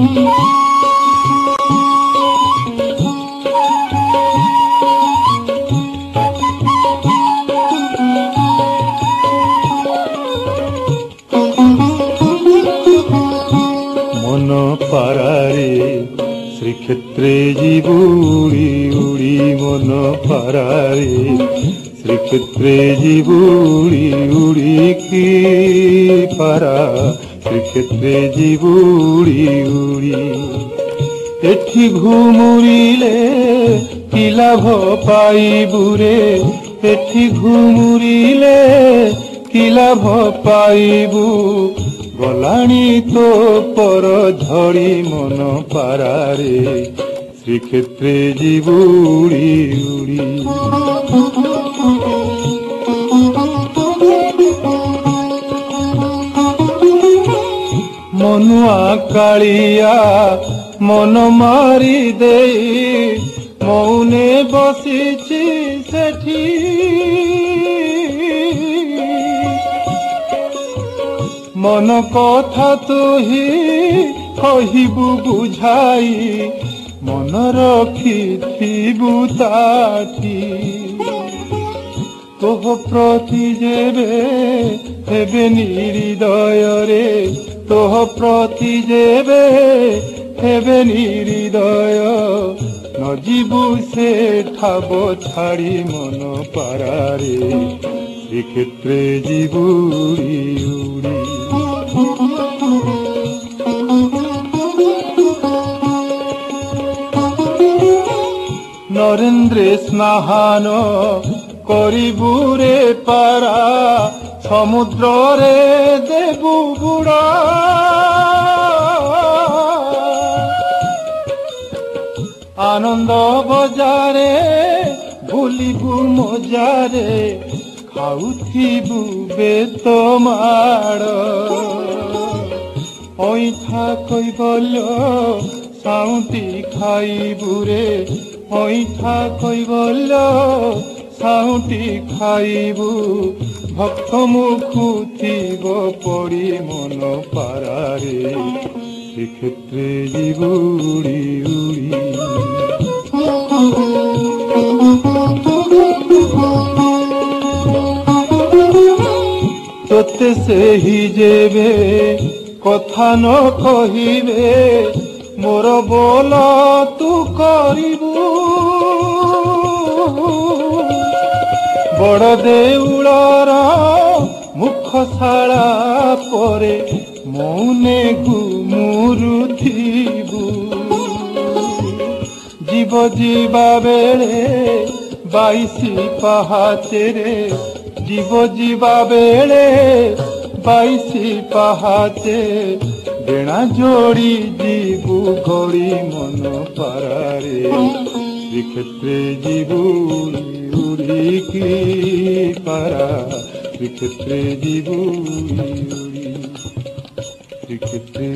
মন পারারে শ্রীক্ষেত্রে জীবুড়ি উড়ি মন পারারে শ্রীক্ষেত্রে জীবুড়ি উড়ি কি পারা সেক্ষেত্রে জীব উড়ি। উড়ি এঠি ঘুমুরিলে কি লাভ পাইবুরে এঠি ঘুমুরিলে কি লাভ পাইবু গলাণী তো পর ঝড়ি মন পারারে শ্রীক্ষেত্রে জীব উড়ি উড়ি। কালিয়া মন মারি দেই, মৌনে বসিছি সেঠি। মন কথা তুহি কহিবু বুঝাই, মন রখিথিবু তাঠি। তোহ প্রতি যেবে, হেবে নিরিদয়রে তোহ প্রতি যেবে হেবে নিহৃদয় নজিবু সে ঠাব ছাড়ি মন পারারে শ্রীক্ষেত্রে জীবুড়ি উড়ি। নরেন্দ্রে স্নাহান করিবুরে পারা সমুদ্রে দেবু বুড়া। আনন্দ বজারে, ভুলিবু মজারে খাউথিবু বেত মাড় অইঠা কইবল সাউটি খাইবুরে অইঠা কইবল সাউটি খাইবু। ভক্ত মুখুতিব পরিমন পারারে সেক্ষেত্রে জীব উড়ি। উড়ি তোতে সেহি যেবে, কথা ন কহিবে, মোর বল তু করিবু। বড় দেউলার মুখ ছাড়া পরে মৌনে গুমুরুথিবু জীব জীবা বেড়ে বাইশি পাহাচেরে, জীব জীবা বেড়ে বাইশি পাহাচে বেড়া জড়ি জীবু ঘড়ি মন পারে শ্রীক্ষেত্রে জীবুড়ি উড়িকি পারা শ্রীক্ষেত্রে জীবুড়ি উড়ি শ্রীক্ষেত্রে